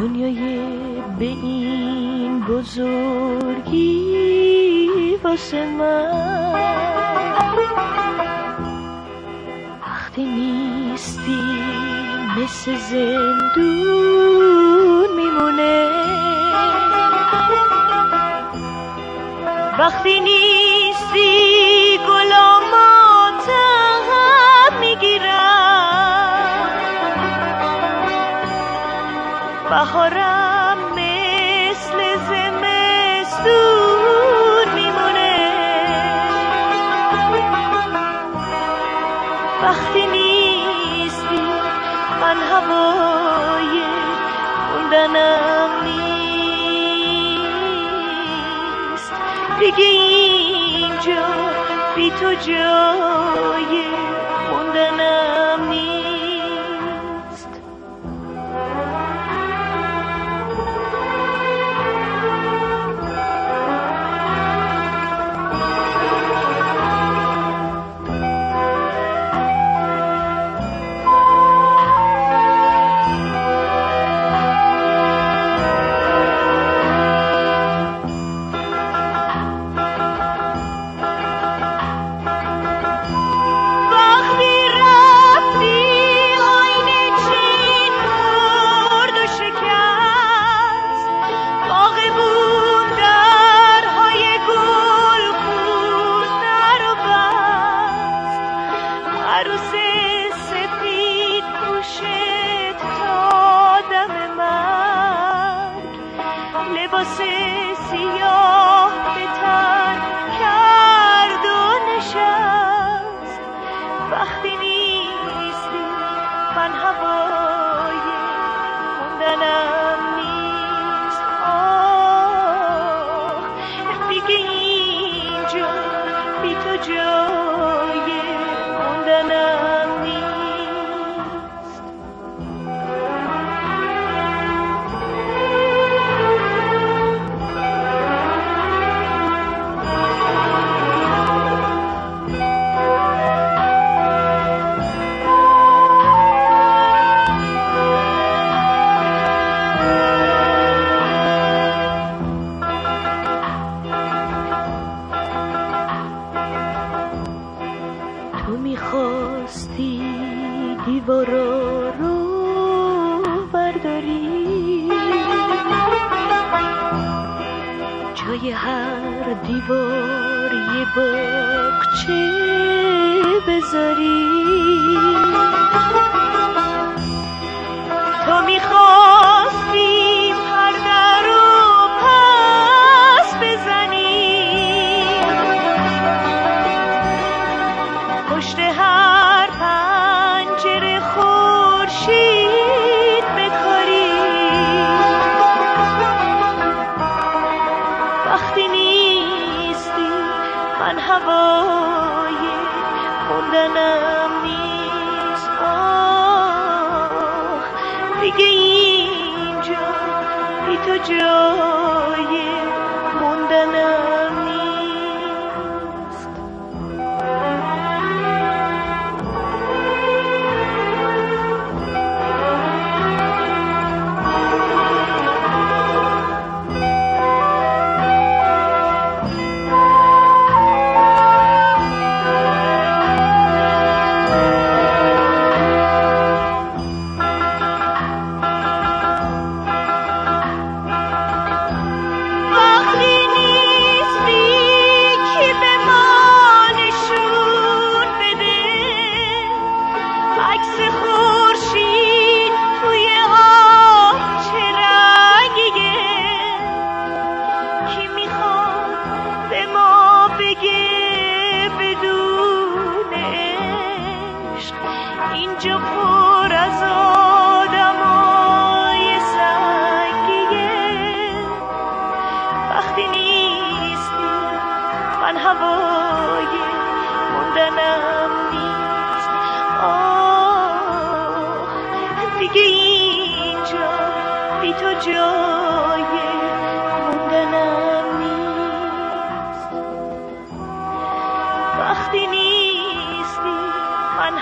دنیای به این بزرگی واسه من. وقتی نیستی مثل زندون میمونه. وقتی نیستی وقتی نیستی من هوای خوندنم نیست. دیگه اینجا بی تو جای خوندنم داری. جای هر دیوار یه باغچه بذاری. जो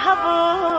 محبوب